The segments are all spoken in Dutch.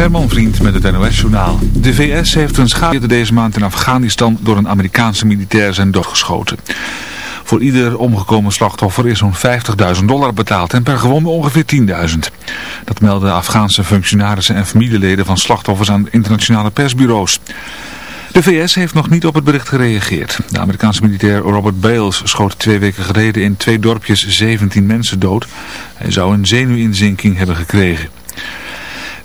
Herman Vriend met het NOS-journaal. De VS heeft een schade deze maand in Afghanistan door een Amerikaanse militair zijn doodgeschoten. Voor ieder omgekomen slachtoffer is zo'n 50.000 dollar betaald en per gewonde ongeveer 10.000. Dat melden Afghaanse functionarissen en familieleden van slachtoffers aan internationale persbureaus. De VS heeft nog niet op het bericht gereageerd. De Amerikaanse militair Robert Bales schoot twee weken geleden in twee dorpjes 17 mensen dood. Hij zou een zenuwinzinking hebben gekregen.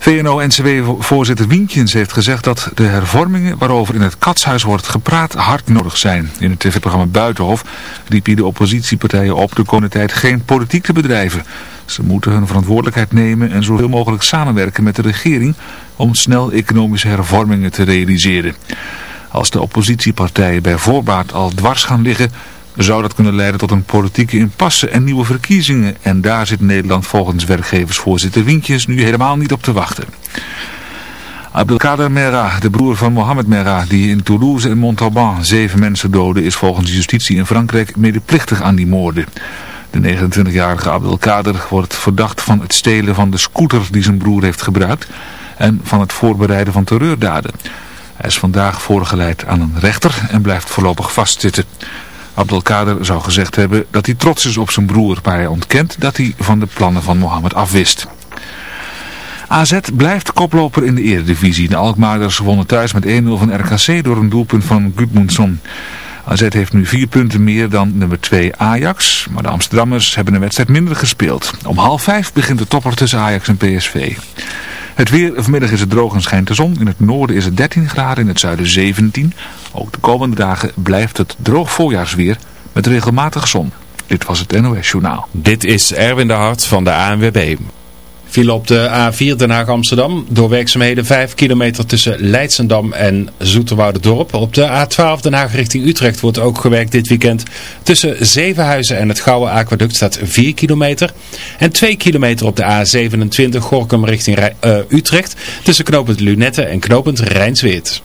VNO-NCW-voorzitter Wientjens heeft gezegd dat de hervormingen waarover in het katshuis wordt gepraat hard nodig zijn. In het tv-programma Buitenhof riep hij de oppositiepartijen op de komende tijd geen politiek te bedrijven. Ze moeten hun verantwoordelijkheid nemen en zoveel mogelijk samenwerken met de regering om snel economische hervormingen te realiseren. Als de oppositiepartijen bij voorbaat al dwars gaan liggen, zou dat kunnen leiden tot een politieke impasse en nieuwe verkiezingen. En daar zit Nederland volgens werkgeversvoorzitter Wientjes nu helemaal niet op te wachten. Abdelkader Merah, de broer van Mohamed Merah, die in Toulouse en Montauban zeven mensen doodde, is volgens justitie in Frankrijk medeplichtig aan die moorden. De 29-jarige Abdelkader wordt verdacht van het stelen van de scooter die zijn broer heeft gebruikt en van het voorbereiden van terreurdaden. Hij is vandaag voorgeleid aan een rechter en blijft voorlopig vastzitten. Abdelkader zou gezegd hebben dat hij trots is op zijn broer, maar hij ontkent dat hij van de plannen van Mohammed afwist. AZ blijft koploper in de eredivisie. De Alkmaarders wonnen thuis met 1-0 van RKC door een doelpunt van Gudmundsson. AZ heeft nu vier punten meer dan nummer 2 Ajax, maar de Amsterdammers hebben een wedstrijd minder gespeeld. Om half vijf begint de topper tussen Ajax en PSV. Het weer, vanmiddag is het droog en schijnt de zon. In het noorden is het 13 graden, in het zuiden 17. Ook de komende dagen blijft het droog voorjaarsweer met regelmatig zon. Dit was het NOS Journaal. Dit is Erwin de Hart van de ANWB. Viel op de A4 Den Haag Amsterdam. Door werkzaamheden 5 kilometer tussen Leidsendam en Dorp. Op de A12 Den Haag richting Utrecht wordt ook gewerkt dit weekend. Tussen Zevenhuizen en het Gouden Aquaduct staat 4 kilometer. En 2 kilometer op de A27 Gorkum richting uh, Utrecht. Tussen knooppunt Lunette en knooppunt Rijnsweert.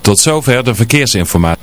Tot zover de verkeersinformatie.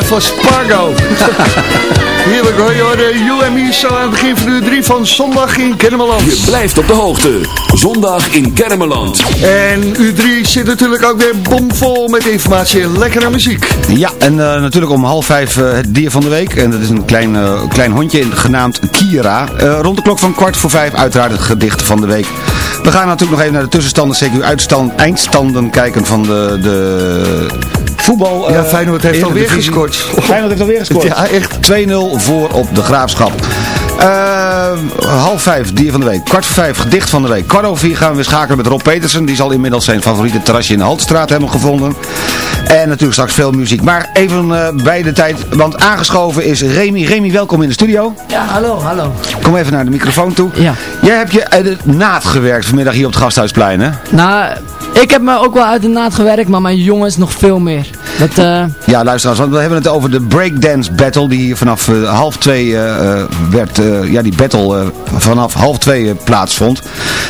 Van Spargo. Heerlijk hoor, je hoorde You and Me zo aan het begin van uur 3 van zondag in Kennemerland. Je blijft op de hoogte. Zondag in Kermeland. En U3 zit natuurlijk ook weer bomvol met informatie en lekkere muziek. Ja, en eh, natuurlijk om half vijf eh, het dier van de week. En dat is een klein, eh, klein hondje genaamd Kira. Eh, rond de klok van kwart voor vijf uiteraard het gedicht van de week. We gaan natuurlijk nog even naar de tussenstanden, zeker uitstand, eindstanden kijken van de, de voetbal. Ja, eh, Feyenoord heeft alweer gescoord. Feyenoord heeft alweer gescoord. Ja, echt. 2-0 voor op de Graafschap. Eh, half vijf, dier van de week. Kwart voor vijf, gedicht van de week. Kwart over vier gaan we weer schakelen met Rob Petersen. Die zal inmiddels zijn favoriete terrasje in de Haltstraat hebben gevonden. En natuurlijk straks veel muziek. Maar even eh, bij de tijd, want aangeschoven is Remy. Remy, welkom in de studio. Ja, hallo, hallo. Kom even naar de microfoon toe. Ja. Jij hebt je uit de naad gewerkt vanmiddag hier op het Gasthuisplein, hè? Nou, ik heb me ook wel uit de naad gewerkt, maar mijn jongens nog veel meer. Dat, eh, Ja, luisteraars, want we hebben het over de breakdance battle die vanaf half twee werd, eh, ja die battle vanaf half twee plaatsvond.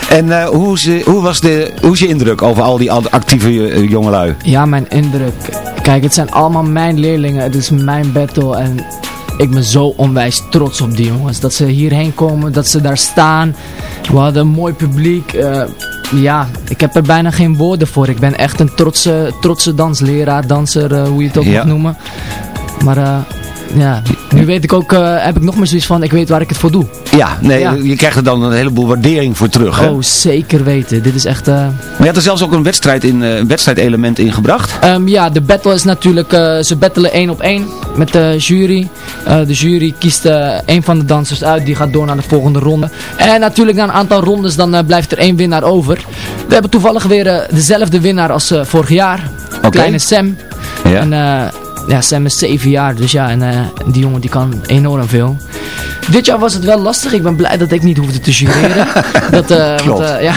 En eh, hoe, is, hoe, was de, hoe is je indruk over al die actieve jongelui? ja, mijn indruk. Kijk, het zijn allemaal mijn leerlingen. Het is mijn battle en ik ben zo onwijs trots op die jongens. Dat ze hierheen komen, dat ze daar staan. We hadden een mooi publiek. Ja, ik heb er bijna geen woorden voor. Ik ben echt een trotse, trotse dansleraar, danser, eh, hoe je het ook Ja. mag noemen. Maar eh, ja, nu weet ik ook, eh, heb ik nog maar zoiets van, ik weet waar ik het voor doe. Ja, nee, Ja. je krijgt er dan een heleboel waardering voor terug. Hè? Oh, zeker weten. Dit is echt... eh, Maar je had er zelfs ook een, wedstrijd in, eh, een wedstrijdelement in gebracht. Ehm, ja, de battle is natuurlijk, ze battelen één op één met de jury. De jury kiest één van de dansers uit, die gaat door naar de volgende ronde. En natuurlijk na een aantal rondes, dan blijft er één winnaar over. We hebben toevallig weer dezelfde winnaar als vorig jaar. Kleine Sam. Ja. En ja, Sam is 7 jaar, dus ja, en eh, die jongen die kan enorm veel. Dit jaar was het wel lastig, ik ben blij dat ik niet hoefde te jureren. dat, eh, Klopt. Want, eh, ja,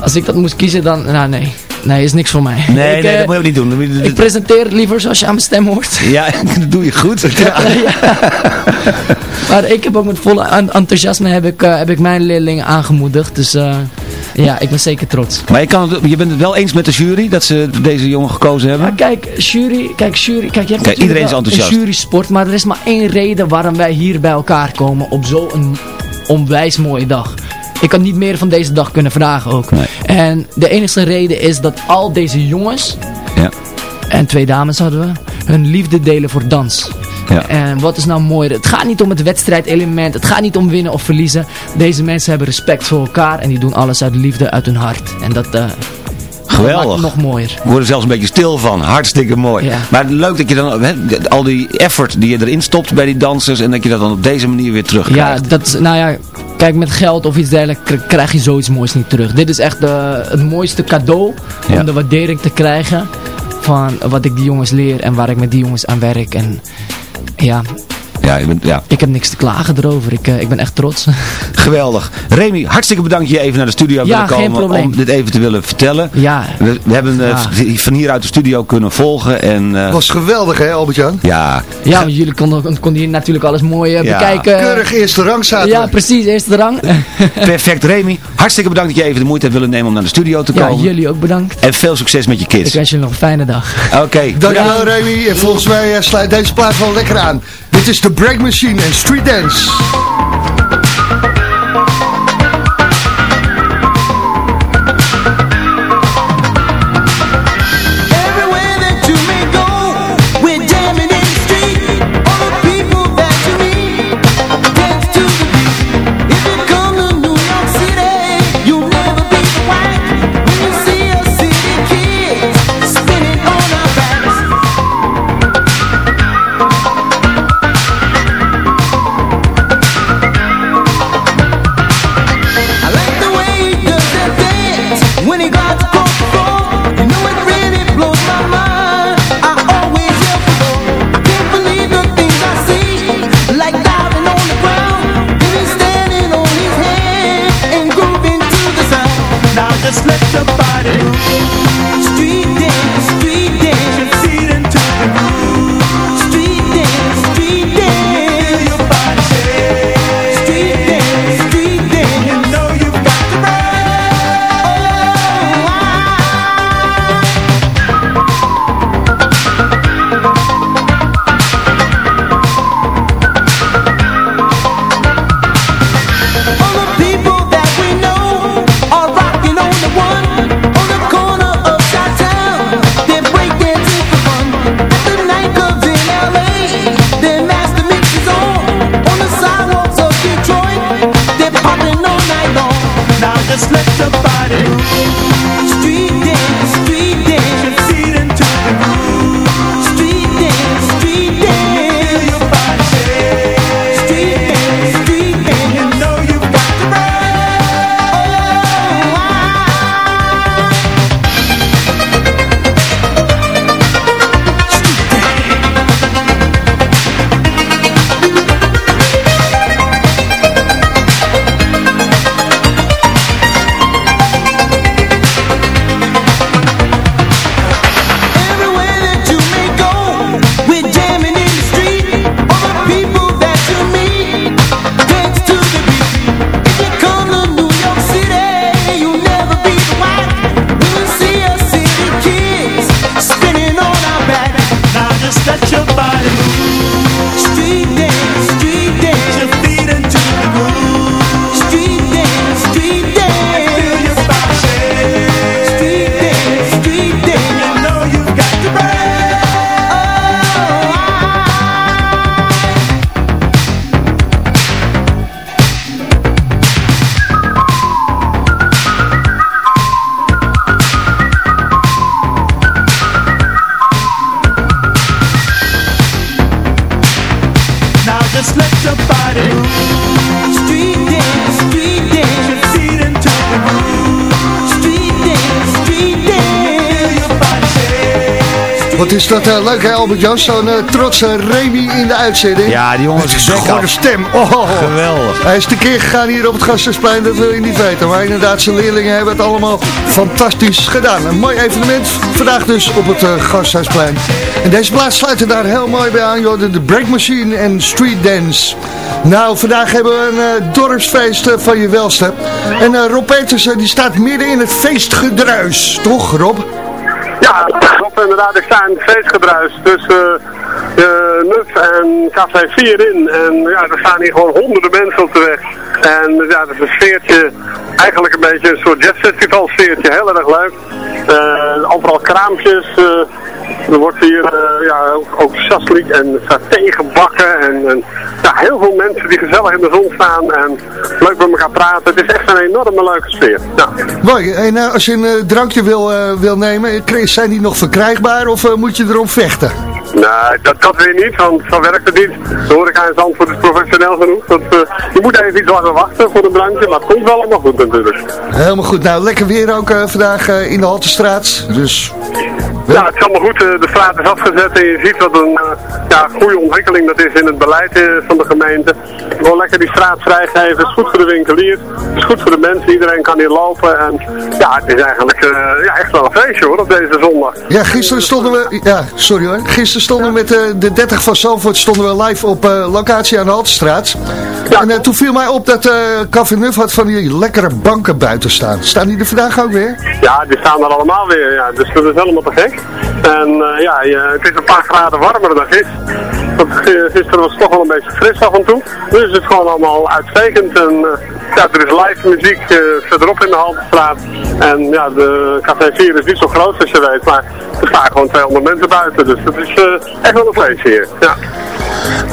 als ik dat moest kiezen, dan, nou nee, nee, is niks voor mij. Nee, Ik, nee, dat moet je ook niet doen. Ik presenteer het liever zoals je aan mijn stem hoort. Ja, dat doe je goed. Maar ik heb ook met volle en- enthousiasme heb ik, heb ik mijn leerlingen aangemoedigd. Dus ja, ik ben zeker trots. Maar je, kan het, je bent het wel eens met de jury dat ze deze jongen gekozen hebben? Maar kijk, jury, kijk, jury, kijk, je hebt Kijk, iedereen is enthousiast. een jury sport, maar er is maar één reden waarom wij hier bij elkaar komen op zo'n onwijs mooie dag. Ik had niet meer van deze dag kunnen vragen ook. Nee. En de enige reden is dat al deze jongens, Ja. en twee dames hadden we, hun liefde delen voor dans. Ja. En wat is nou mooier? Het gaat niet om het wedstrijdelement. Het gaat niet om winnen of verliezen. Deze mensen hebben respect voor elkaar. En die doen alles uit liefde, uit hun hart. En dat, dat maakt Geweldig. nog mooier. We worden zelfs een beetje stil van. Hartstikke mooi. Ja. Maar leuk dat je dan al die effort die je erin stopt bij die dansers en dat je dat dan op deze manier weer Ja, terugkrijgt. dat is, nou ja, kijk met geld of iets dergelijks kri- krijg je zoiets moois niet terug. Dit is echt eh, het mooiste cadeau Ja. om de waardering te krijgen van wat ik die jongens leer en waar ik met die jongens aan werk. En ja, Ja, ja, ik heb niks te klagen erover. Ik, eh, ik ben echt trots. geweldig. Remy, hartstikke bedankt dat je even naar de studio Ja, willen komen om dit even te willen vertellen. ja, We, we hebben eh, Ja. van hieruit de studio kunnen volgen en eh, was geweldig hè Albert-Jan? ja, ja want jullie konden, konden hier natuurlijk alles mooi Ja. bekijken. Keurig eerste rang zaten Ja, precies, eerste rang. perfect. Remy, hartstikke bedankt dat je even de moeite hebt willen nemen om naar de studio te ja, komen. jullie ook bedankt. En veel succes met je Ik kids. wens jullie nog een fijne dag. Oké, Dankjewel Remy. En volgens mij sluit deze plaat wel lekker aan. Dit is de Break Machine en Street Dance. Is dat uh, leuk hè Albert Jan, zo'n uh, trotse Remy in de uitzending. Ja, die jongen is een stem. Oh, Geweldig. Hij is de keer gegaan hier op het Gasthuisplein, dat wil je niet weten. Maar inderdaad, zijn leerlingen hebben het allemaal fantastisch gedaan. Een mooi evenement, vandaag dus op het uh, Gasthuisplein. En deze plaats sluit er daar heel mooi bij aan, joh, de Break Machine en Street Dance. Nou, vandaag hebben we een dorpsfeest van je welste. En Rob Petersen, die staat midden in het feestgedruis, toch Rob? Ja, klopt inderdaad. Ik sta in het feestgedruis tussen uh, NUF en Café 4 in. En ja, er staan hier gewoon honderden mensen op de weg. En ja, dat is een sfeertje, eigenlijk een beetje een soort jazzfestival sfeertje. Heel erg leuk. Uh, overal kraampjes. Er wordt hier uh, ja, ook, chaslik en saté gebakken. En, en ja, heel veel mensen die gezellig in de zon staan en leuk met elkaar praten. Het is echt een enorme leuke sfeer. Ja. Mooi. En uh, als je een uh, drankje wil, wil nemen, zijn die nog verkrijgbaar of moet je erom vechten? Nee, dat kan weer niet, want zo werkt het niet. De horeca in Zandvoort is professioneel genoeg. Dat, uh, je moet even iets langer wachten voor een drankje, maar het komt wel allemaal goed natuurlijk. Helemaal goed. Nou, lekker weer ook uh, vandaag uh, in de Haltestraat. Dus... Ja, het is allemaal goed. De straat is afgezet en je ziet wat een ja, goede ontwikkeling dat is in het beleid van de gemeente. Gewoon lekker die straat vrijgeven. Het is goed voor de winkelier. Het is goed voor de mensen. Iedereen kan hier lopen. En ja, het is eigenlijk ja, echt wel een feestje hoor, op deze zondag. Ja, gisteren stonden we... Ja, sorry hoor. Gisteren stonden met uh, de 30 van Zalvoort stonden we live op uh, locatie aan de Haltestraat. Ja. En uh, toen viel mij op dat uh, Café Nuf had van die lekkere banken buiten staan. Staan die er vandaag ook weer? Ja, die staan er allemaal weer. Ja. Dus dat is helemaal te gek. En ja, het is een paar graden warmer dan gisteren. Want gisteren was het toch wel een beetje fris af en toe. Het is gewoon allemaal uitstekend. En ja, er is live muziek verderop in de Haltestraat. En ja, de Café 4 is niet zo groot als je weet. Maar er staan gewoon 200 mensen buiten. Dus dat is echt wel een feestje hier. Ja.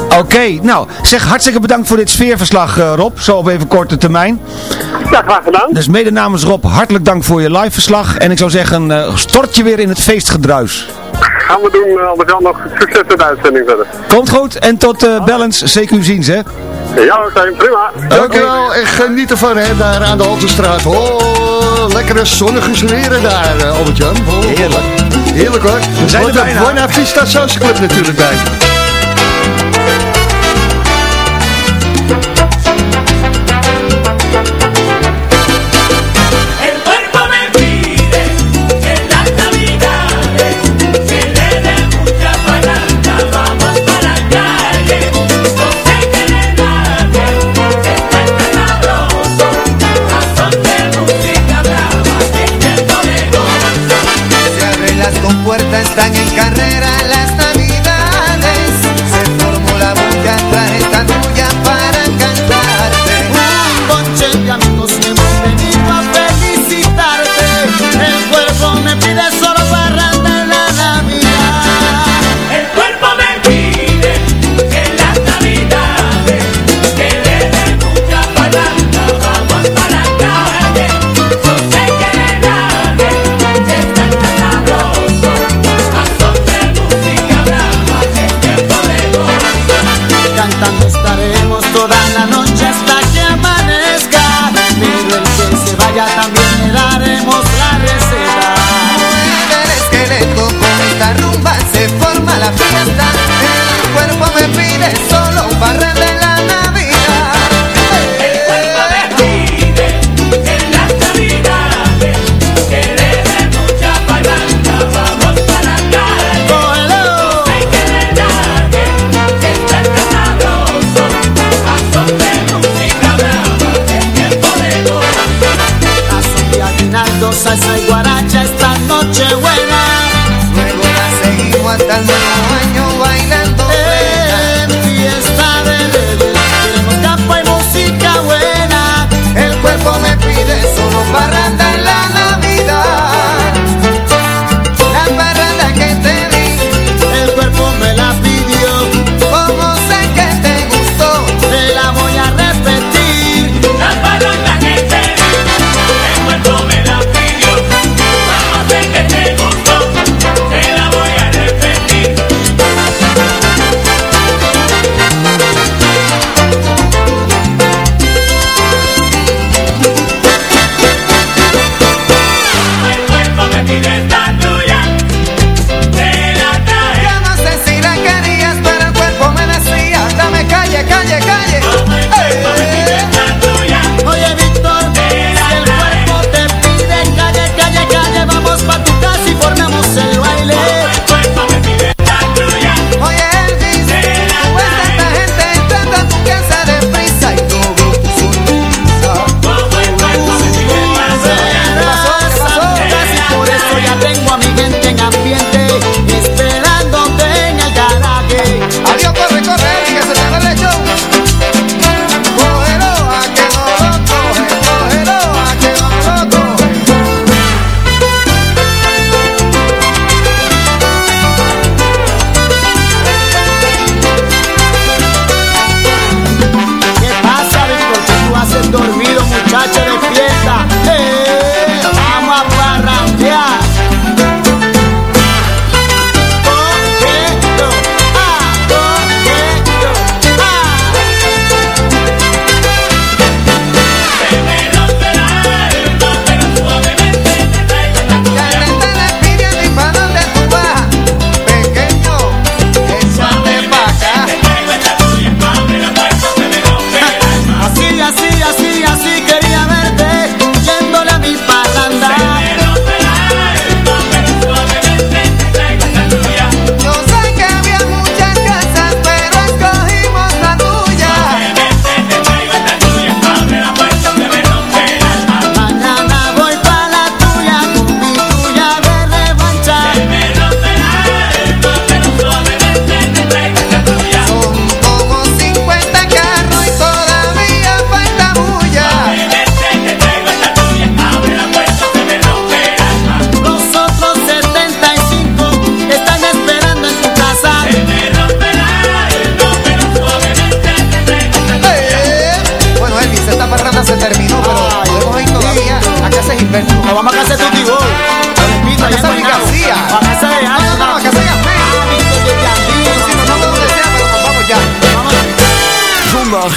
Oké, okay, nou, zeg hartstikke bedankt voor dit sfeerverslag uh, Rob, zo op even korte termijn. Ja, graag gedaan. Dus mede namens Rob, hartelijk dank voor je live verslag. En ik zou zeggen, uh, stort je weer in het feestgedruis. Gaan we doen, uh, Albert-Jan, nog succes met de uitzending verder. Komt goed, en tot uh, bellens, CQ ziens, hè? Ja, oké, okay, prima. Dankjewel, okay. en geniet ervan, hè, daar aan de Haltestraat. Oh, lekkere zonnige zweren daar, uh, Albert-Jan. Oh, Heerlijk. Heerlijk hoor. We zijn er bijna. Buena Vista Social Club natuurlijk bij.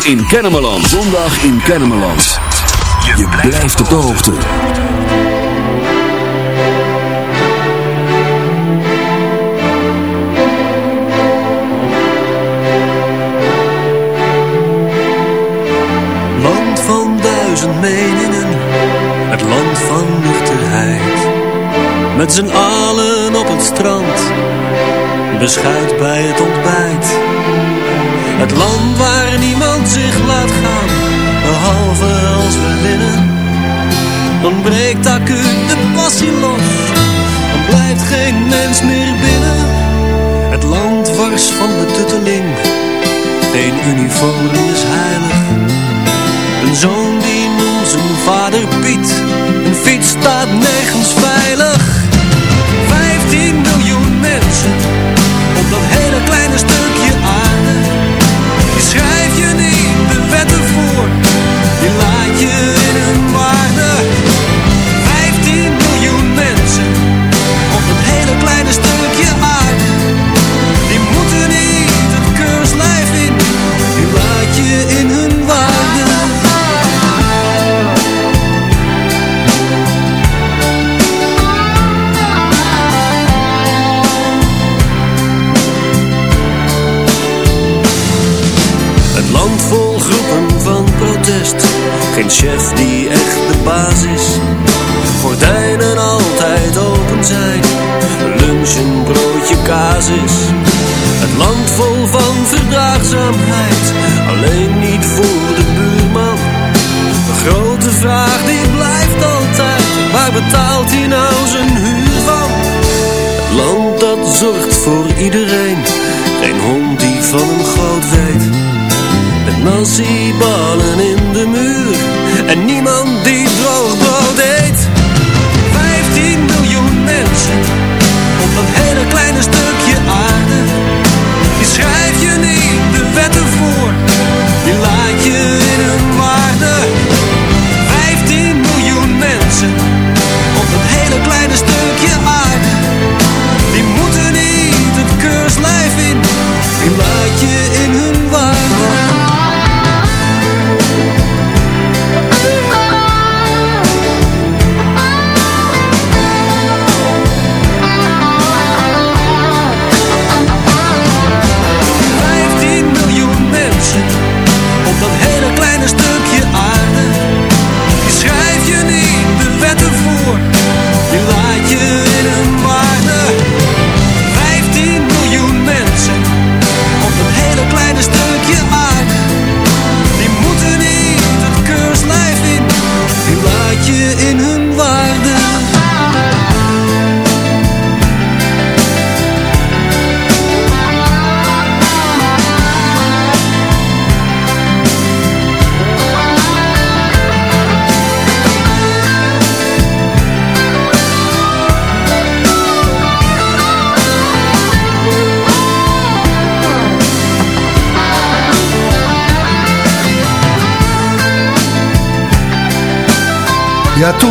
In Kennemerland. Zondag in Kennemerland. Je blijft op de hoogte. Land van duizend meningen, het land van nuchterheid. Met z'n allen op het strand, beschuit bij het ontbijt. Uniform is heilig. Een zoon die noemt zijn vader Piet, een fiets staat nergens. Iedereen. Geen hond die van een goot weet. Met nasi-ballen in de muur. En niemand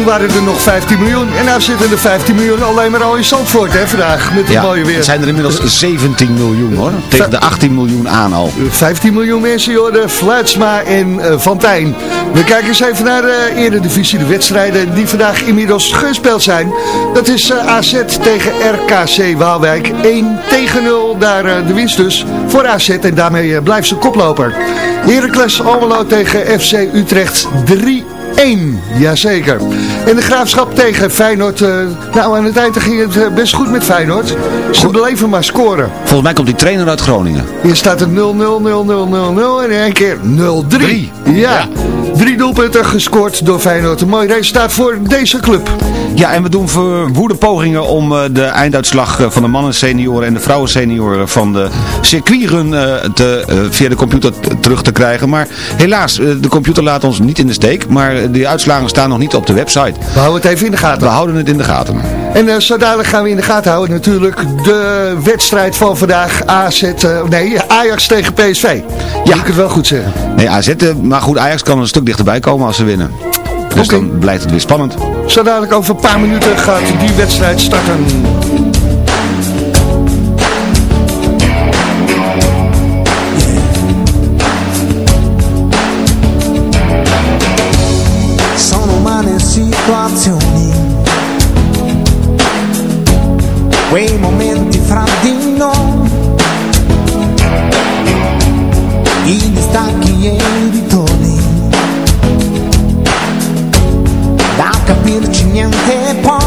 waren er nog 15 miljoen. En nu zitten er 15 miljoen alleen maar al in Zandvoort, hè, vandaag. Met het Ja, mooie weer. het zijn er inmiddels 17 miljoen hoor. Tegen de 18 miljoen aan al. 15 miljoen mensen, joh, de Fluitsma en eh, Van Tijn. We kijken eens even naar de eredivisie, de wedstrijden die vandaag inmiddels gespeeld zijn. Dat is eh, AZ tegen RKC Waalwijk. 1 tegen 0, daar eh, de winst dus voor AZ en daarmee eh, blijft ze koploper. Heracles Almelo tegen FC Utrecht 3 1, jazeker. En de Graafschap tegen Feyenoord. eh, nou, aan het eind ging het eh, best goed met Feyenoord. Ze bleven maar scoren. Volgens mij komt die trainer uit Groningen. Hier staat het 0-0, 0-0, 0-0, 0 en in één keer 0-3. Ja. Drie doelpunten gescoord door Feyenoord. Een mooi resultaat voor deze club. Ja, en we doen verwoede pogingen om eh, de einduitslag eh, van de mannen senioren en de vrouwen senioren van de circuitrun eh, te, via de computer terug te krijgen. Maar helaas, de computer laat ons niet in de steek, maar die uitslagen staan nog niet op de website. We houden het even in de gaten. We houden het in de gaten. En zo dadelijk gaan we in de gaten houden natuurlijk de wedstrijd van vandaag. AZ, nee, Ajax tegen PSV. Ja. ik het wel goed zeggen. Nee, AZ, maar goed, Ajax kan een stuk dichterbij komen als ze winnen. Dus Oké. dan blijft het weer spannend. Zo dadelijk over een paar minuten gaat die wedstrijd starten. situazioni, quei momenti fra di noi, i distacchi e capirci niente poi,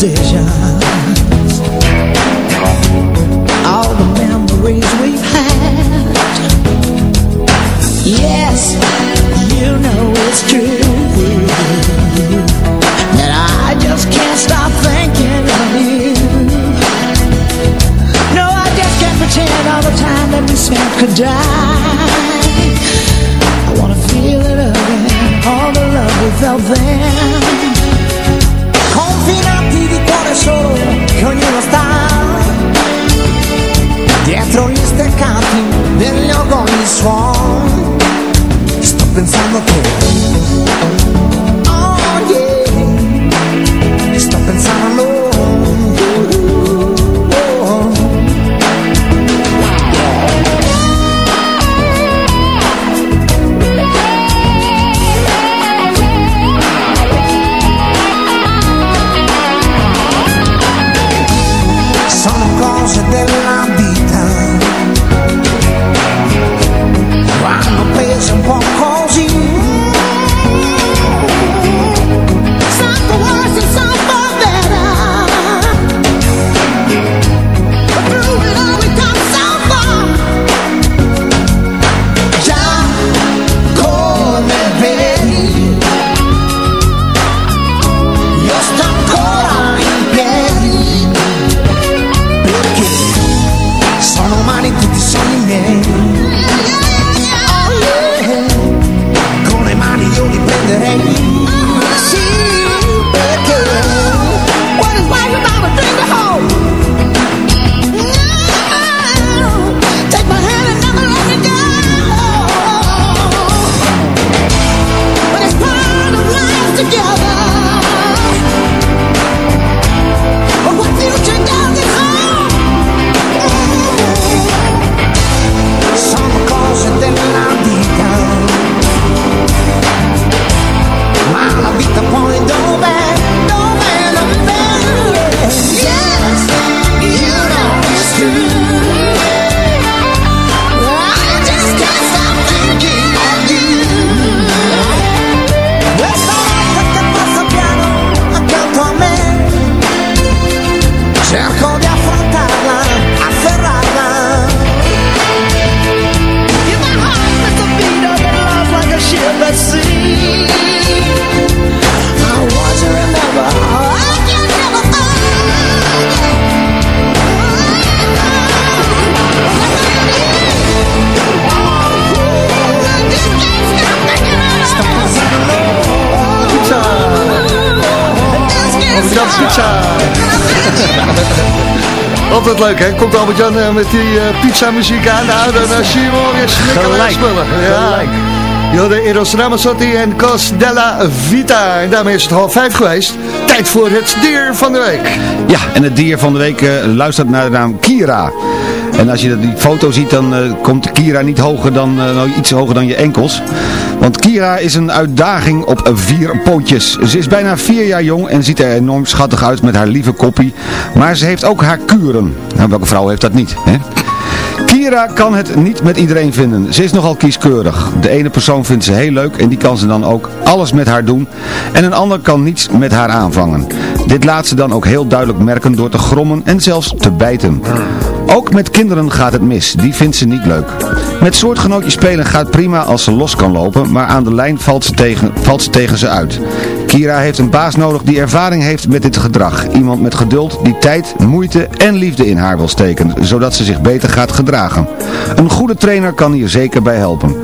这下 leuk, hè? Komt Albert-Jan eh, met die eh, pizza muziek aan. Nou, dan eh, zie je hem alweer lekker Gelijk. spullen. Ja. Eros Ramazzotti en Cos della Vita. En daarmee is het half vijf geweest. Tijd voor het dier van de week. Ja, en het dier van de week luistert naar de naam Kira. En als je die foto ziet, dan komt Kira niet hoger dan, nou, iets hoger dan je enkels. Want Kira is een uitdaging op vier pootjes. Ze is bijna vier jaar jong en ziet er enorm schattig uit met haar lieve koppie. Maar ze heeft ook haar kuren. Nou, welke vrouw heeft dat niet, hè? Kira kan het niet met iedereen vinden. Ze is nogal kieskeurig. De ene persoon vindt ze heel leuk en die kan ze dan ook alles met haar doen. En een ander kan niets met haar aanvangen. Dit laat ze dan ook heel duidelijk merken door te grommen en zelfs te bijten. Ook met kinderen gaat het mis, die vindt ze niet leuk. Met soortgenootjes spelen gaat prima als ze los kan lopen, maar aan de lijn valt ze tegen, valt ze, tegen ze uit. Kira heeft een baas nodig die ervaring heeft met dit gedrag. Iemand met geduld die tijd, moeite en liefde in haar wil steken, zodat ze zich beter gaat gedragen. Een goede trainer kan hier zeker bij helpen.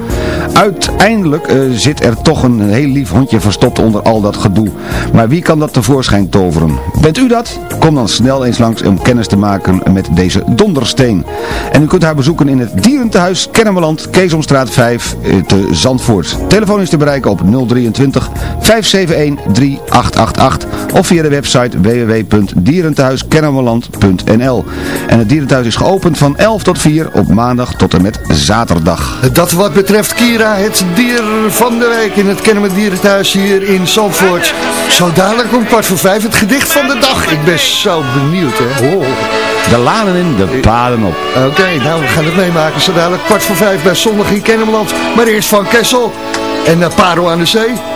Uiteindelijk eh, zit er toch een heel lief hondje verstopt onder al dat gedoe. Maar wie kan dat tevoorschijn toveren? Bent u dat? Kom dan snel eens langs om kennis te maken met deze dondersteen. En u kunt haar bezoeken in het Dierentehuis Kennemerland, Keesomstraat 5 eh, te Zandvoort. Telefoon is te bereiken op 023 571 3888 of via de website www.dierentehuiskennemerland.nl En het Dierentehuis is geopend van 11 tot 4 op maandag tot en met zaterdag. Dat wat betreft Kira, het dier van de week in het Kennemer Dierenthuis hier in Zandvoort. Zo dadelijk om kwart voor vijf het gedicht van de dag. Ik ben zo benieuwd, hè. Oh. De lanen in, de paden op. Oké, nou we gaan het meemaken. Zo dadelijk kwart voor vijf bij Zondag in Kennemerland. Maar eerst van Kessel en uh, Parel aan de Zee.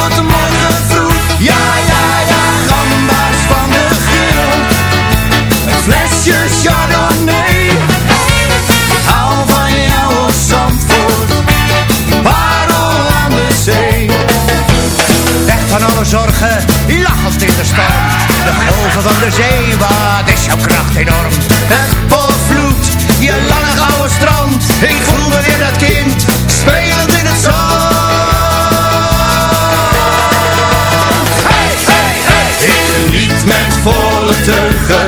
chardonnay. Hou van jou als Zandvoort, parel aan de zee. Weg van alle zorgen, lachend in de storm. De golven van de zee, wat is jouw kracht enorm. Het volvloed, je lange gouden strand. Ik voel me weer dat kind, spelend in het zand. Hey, hey, hey. Ik geniet met volle teugen,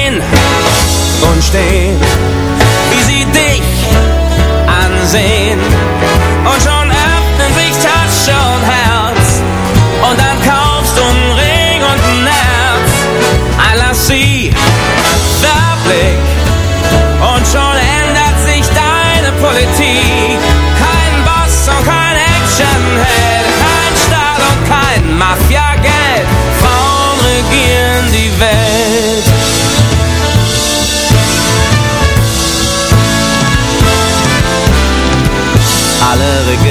und stehen, wie sie dich ansehen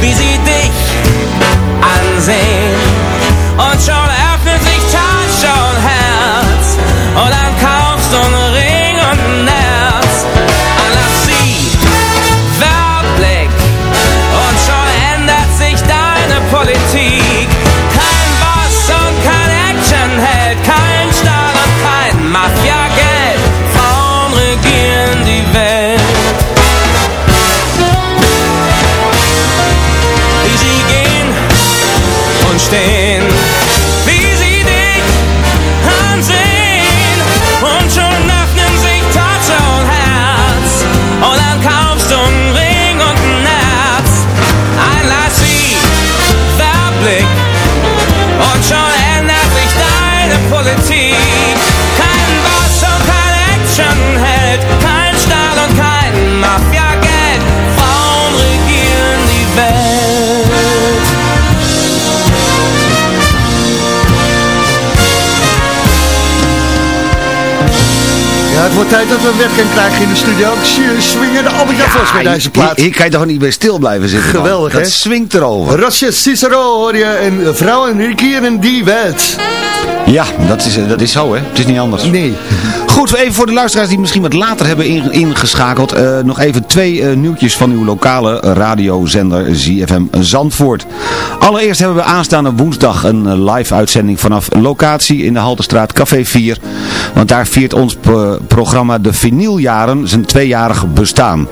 wie sie dich ansehen und schon öffnet sich Tasche und Herz und dann kaufst du einen Ring und ein Herz. I love sie, Werbblick und schon ändert sich deine Politik. Het wordt tijd dat we een webcam krijgen in de studio. Ik zie je swingen de Albert Jan vast met deze plaat. Hier, hier kan je toch niet bij stil blijven zitten. Geweldig, Dat hè? swingt erover. Rosje Cicero hoor je en vrouwen regieren die wet. Ja, dat is, dat is zo hè. Het is niet anders. Nee. Goed, even voor de luisteraars die misschien wat later hebben in- ingeschakeld. eh, nog even twee eh, nieuwtjes van uw lokale radiozender ZFM Zandvoort. Allereerst hebben we aanstaande woensdag een eh, live uitzending vanaf locatie in de Haltestraat Café 4. Want daar viert ons pro- programma De Vinyljaren zijn tweejarig bestaan.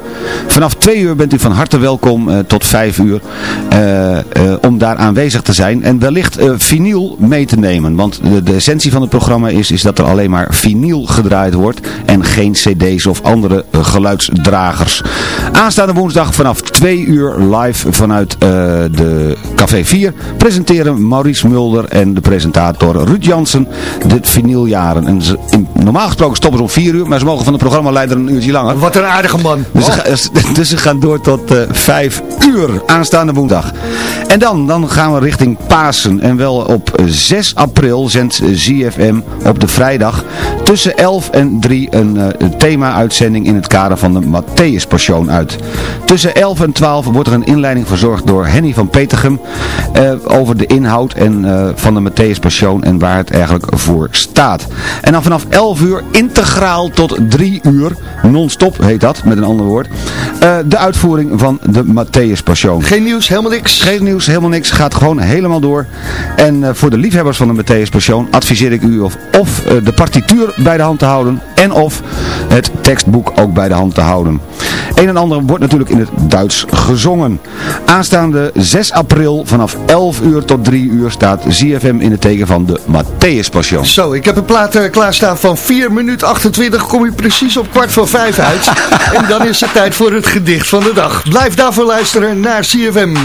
Vanaf twee uur bent u van harte welkom eh, tot vijf uur eh, eh, om daar aanwezig te zijn. En wellicht eh vinyl mee te nemen. Want de, de essentie van het programma is, is dat er alleen maar vinyl gedraaid wordt. En geen cd's of andere eh, geluidsdragers. Aanstaande woensdag vanaf twee uur live vanuit eh, de Café 4 presenteren Maurice Mulder en de presentator Ruud Jansen de vinyljaren. En ze, in, normaal gesproken stoppen ze om vier uur, maar ze mogen van het programmaleider een uurtje langer. Wat een aardige man. Dus, Oh. ze, ga- dus ze gaan door tot eh 5 uur aanstaande woensdag. En dan, dan gaan we richting Pasen. En wel op 6 april zendt ZFM op de vrijdag tussen 11 en 3 een eh, thema-uitzending in het kader van de Matthäus Passion uit. Tussen 11 en 12 wordt er een inleiding verzorgd door Henny van Petergem eh, over de inhoud en, eh, van de Matthäus Passion en waar het eigenlijk voor staat. En dan vanaf 11 uur integraal tot 3 uur, non-stop heet dat, met een ander woord, eh, de uitvoering van de Matthäus Passion. Geen nieuws, helemaal niks. Geen nieuws, helemaal niks, gaat gewoon helemaal door. En eh, voor de liefhebbers van de Matthäus Passion adviseer ik u of, of eh, de partituur bij de hand te houden en of het tekstboek ook bij de hand te houden. Een en ander wordt natuurlijk in het Duits gezongen. Aanstaande 6 april vanaf 11 uur tot 3 uur staat ZFM in het teken van de Matthäus Passion. Zo, ik heb een plaat eh, klaarstaan van 4 minuten 28. Kom je precies op kwart voor 5 uit. en dan is het tijd voor het gedicht van de dag. Blijf daarvoor luisteren naar CFM.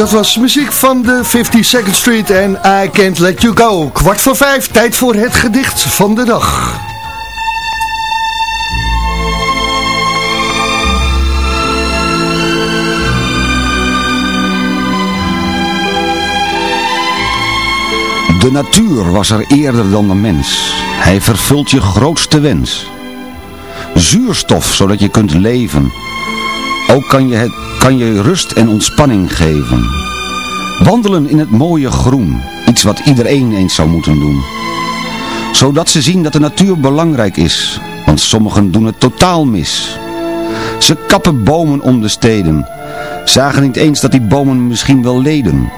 Dat was muziek van de 52nd Street en I Can't Let You Go. Kwart voor vijf, tijd voor het gedicht van de dag. De natuur was er eerder dan de mens. Hij vervult je grootste wens. Zuurstof, zodat je kunt leven. Ook kan je, het, kan je rust en ontspanning geven. Wandelen in het mooie groen. Iets wat iedereen eens zou moeten doen. Zodat ze zien dat de natuur belangrijk is. Want sommigen doen het totaal mis. Ze kappen bomen om de steden. Zagen niet eens dat die bomen misschien wel leden.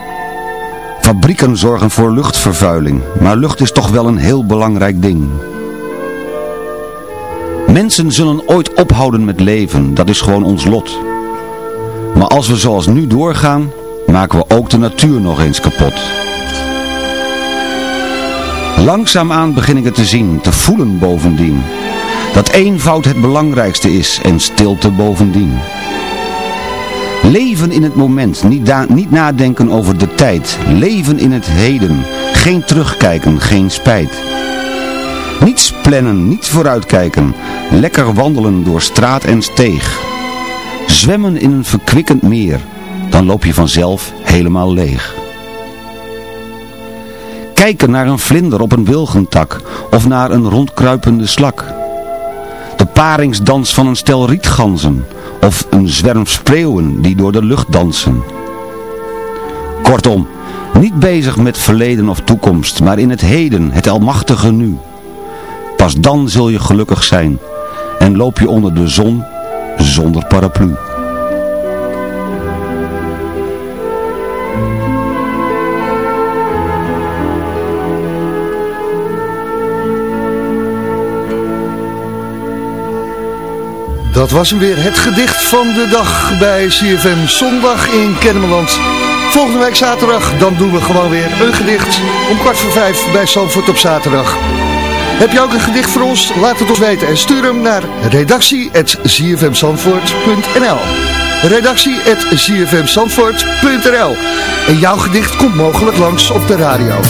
Fabrieken zorgen voor luchtvervuiling, maar lucht is toch wel een heel belangrijk ding. Mensen zullen ooit ophouden met leven, dat is gewoon ons lot. Maar als we zoals nu doorgaan, maken we ook de natuur nog eens kapot. Langzaamaan begin ik het te zien, te voelen bovendien. Dat eenvoud het belangrijkste is en stilte bovendien. Leven in het moment, niet, niet nadenken over de tijd. Leven in het heden, geen terugkijken, geen spijt. Niets plannen, niet vooruitkijken. Lekker wandelen door straat en steeg. Zwemmen in een verkwikkend meer, dan loop je vanzelf helemaal leeg. Kijken naar een vlinder op een wilgentak of naar een rondkruipende slak. De paringsdans van een stel rietganzen of een zwerm spreeuwen die door de lucht dansen. Kortom, niet bezig met verleden of toekomst, maar in het heden, het almachtige nu. Pas dan zul je gelukkig zijn en loop je onder de zon zonder paraplu. Dat was hem weer, het gedicht van de dag bij CFM Zondag in Kennemerland. Volgende week zaterdag, dan doen we gewoon weer een gedicht om kwart voor vijf bij Zandvoort op zaterdag. Heb je ook een gedicht voor ons? Laat het ons weten en stuur hem naar redactie.zfmzandvoort.nl redactie.zfmzandvoort.nl En jouw gedicht komt mogelijk langs op de radio.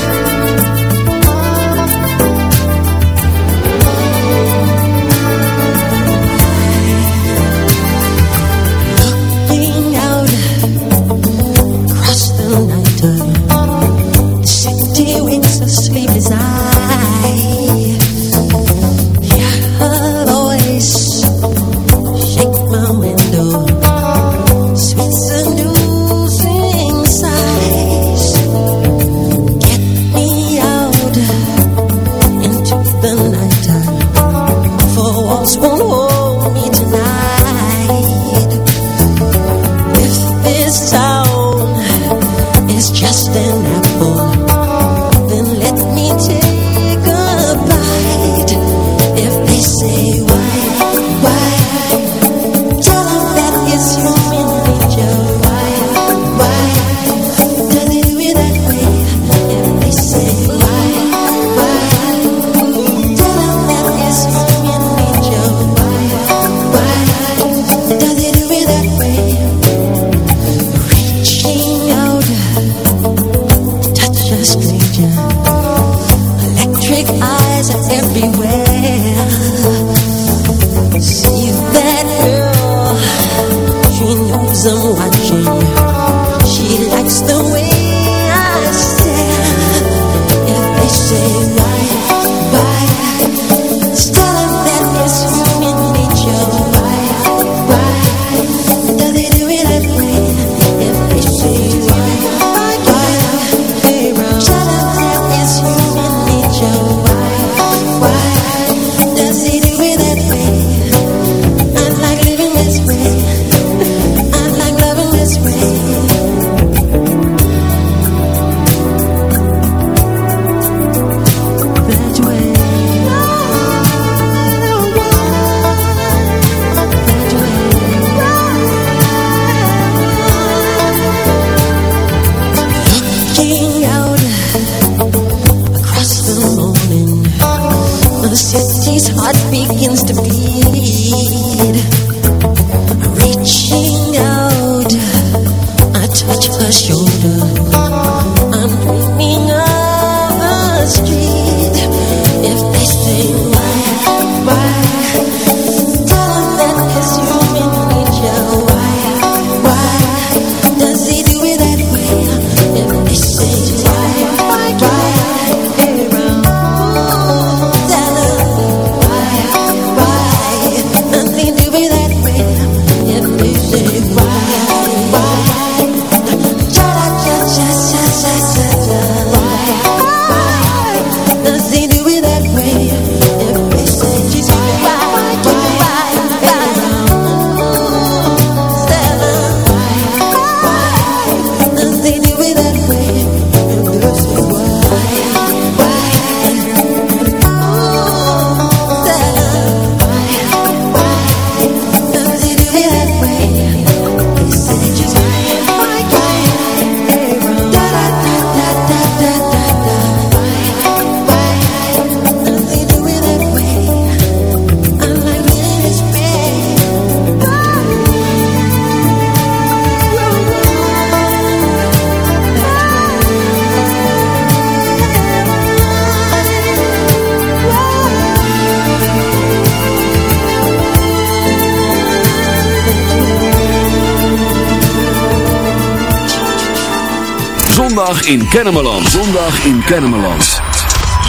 in Kennemerland. Zondag in Kennemerland.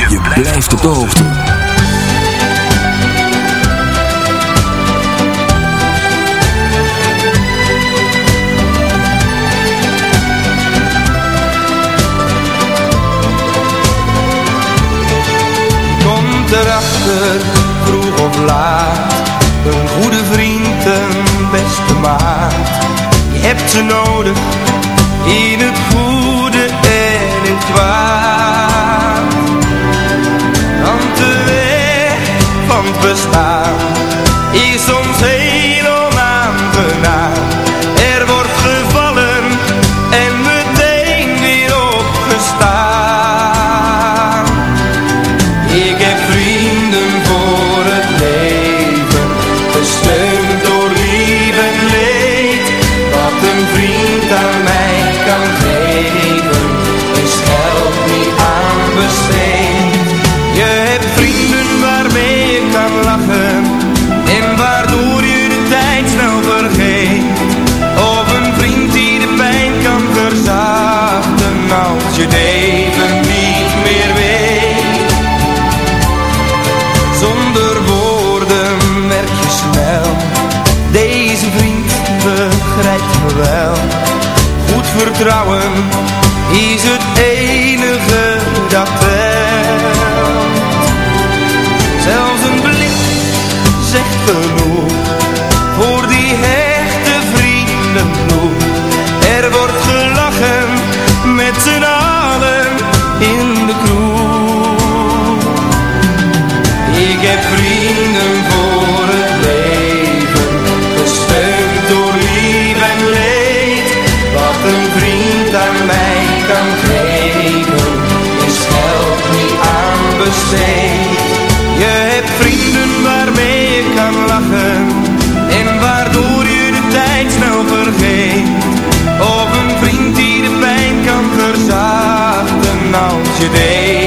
Je blijft op de hoogte. erachter, vroeg of laat. Een goede vriend, een beste maat. Je hebt ze nodig vertrouwen is het enige dat telt. Zelfs een blik zegt genoeg. today.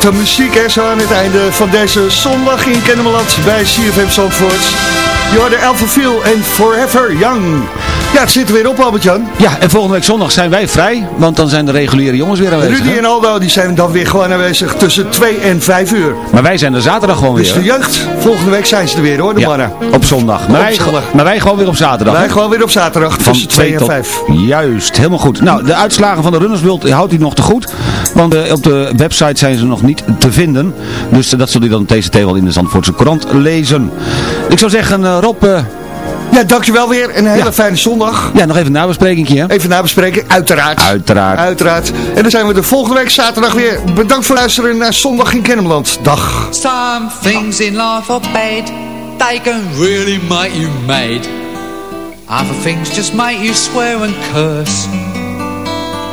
Wat een muziek hè, zo aan het einde van deze zondag in Kennemerland bij CFM Zandvoort. Je hoorde Elfenviel en Forever Young. Ja, het zit er weer op Albert-Jan. Ja, en volgende week zondag zijn wij vrij, want dan zijn de reguliere jongens weer aanwezig. Rudy hè? en Aldo die zijn dan weer gewoon aanwezig tussen 2 en 5 uur. Maar wij zijn er zaterdag gewoon Dus weer. de hè? jeugd, volgende week zijn ze er weer hoor, de Ja, mannen. op zondag. Maar, Op wij, zondag. maar wij gewoon weer op zaterdag. Wij hè? gewoon weer op zaterdag Van tussen 2 en tot- 5. Juist, helemaal goed. Nou, de uitslagen van de Runnersbult houdt u nog te goed. Want eh, op de website zijn ze nog niet te vinden. Dus eh, dat zult u dan TCT wel in de Zandvoortse krant lezen. Ik zou zeggen, eh, Rob... eh, Ja, dankjewel weer. Een hele Ja. fijne zondag. ja, nog even een nabesprekingje, hè? Even nabespreken, uiteraard. Uiteraard. Uiteraard. En dan zijn we de volgende week zaterdag weer. Bedankt voor het luisteren naar Zondag in Kennemerland. Dag. Some things in life are bad. They can really make you mad. Other things just make you swear and curse.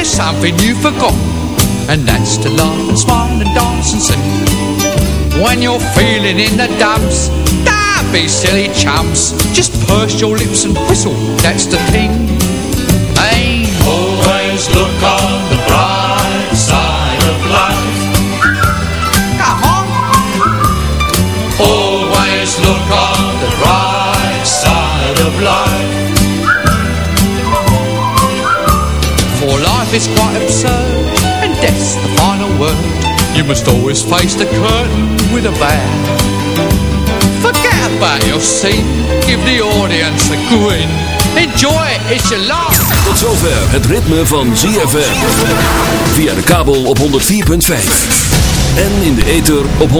there's something you forgot and that's to laugh and smile and dance and sing. When you're feeling in the dumps, don't be silly chumps. Just purse your lips and whistle, that's the thing. Is quite absurd, and death's the final word. You must always face the curtain with a bow. Forget about your scene, give the audience a grin. Enjoy it, it's your last. Tot zover het ritme van ZFM. Via de kabel op 104.5. En in de ether op 106.9.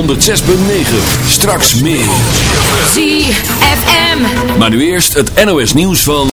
Straks meer. ZFM. Maar nu eerst het NOS nieuws van...